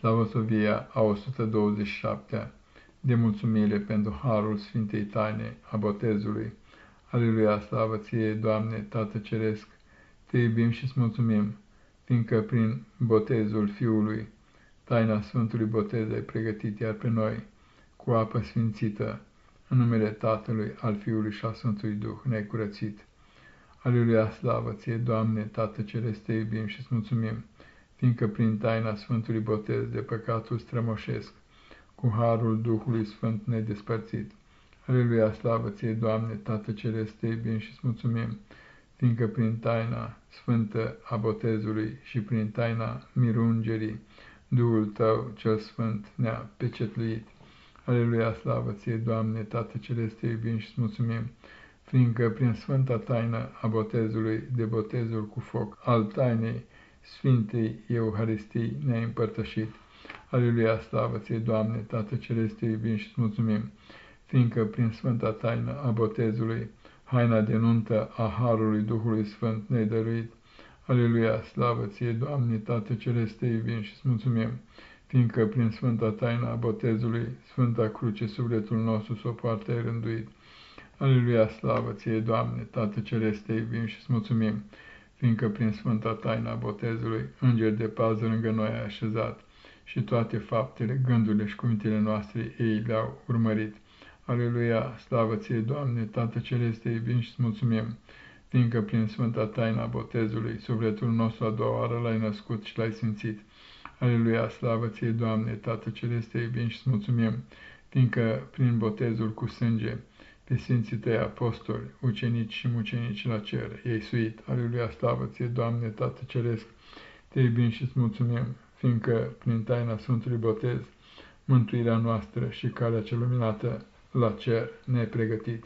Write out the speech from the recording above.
Slavosovia a 127-a de mulțumire pentru harul Sfintei Taine a botezului. Aleluia, slavă ție, Doamne, Tată Ceresc, te iubim și îți mulțumim, fiindcă prin botezul Fiului, taina Sfântului Botez ai pregătit iar pe noi, cu apă sfințită, în numele Tatălui, al Fiului și al Sfântului Duh ne-ai curățit. Aleluia, slavă ție, Doamne, Tată Ceresc, te iubim și îți mulțumim, fiindcă prin taina Sfântului Botez de păcatul strămoșesc, cu harul Duhului Sfânt nedespărțit. Aleluia, slavă ție, Doamne, Tată Ceresc, te iubim și îți mulțumim, fiindcă prin taina sfântă a botezului și prin taina mirungerii, Duhul Tău cel Sfânt ne-a pecetluit. Aleluia, slavă ție, Doamne, Tată Ceresc, te iubim și îți mulțumim, fiindcă prin sfânta taină a botezului de botezul cu foc al tainei Sfintei Euharistii ne-ai împărtășit. Aleluia, slavă ție, Doamne, Tată Ceresc, te iubim și îți mulțumim, fiindcă prin sfânta taină a botezului, haina de nuntă a Harului Duhului Sfânt ne-ai dăruit. Aleluia, slavă ție, Doamne, Tată Ceresc, te iubim și îți mulțumim, fiindcă prin sfânta taină a botezului, Sfânta Cruce, sufletul nostru s-o poartă ai rânduit. Aleluia, slavă ție, Doamne, Tată Ceresc, te iubim și îți mulțumim, fiindcă prin sfânta taina botezului, înger de pază lângă noi ai așezat și toate faptele, gândurile și cuvintele noastre ei le-au urmărit. Aleluia, slavă ție, Doamne, Tată Celeste, iubim și mulțumim, fiindcă prin sfânta taina botezului, sufletul nostru a doua oară l-ai născut și l-ai simțit. Aleluia, slavă ție, Doamne, Tată Celeste, iubim și mulțumim, fiindcă prin botezul cu sânge, pe Sfinții Tăi Apostoli, ucenici și mucenici la cer, ei suit. Aleluia, slavă ție, Doamne, Tată Ceresc, te iubim și îți mulțumim, fiindcă prin taina Sfântului Botez, mântuirea noastră și calea cea luminată la cer ne-ai pregătit.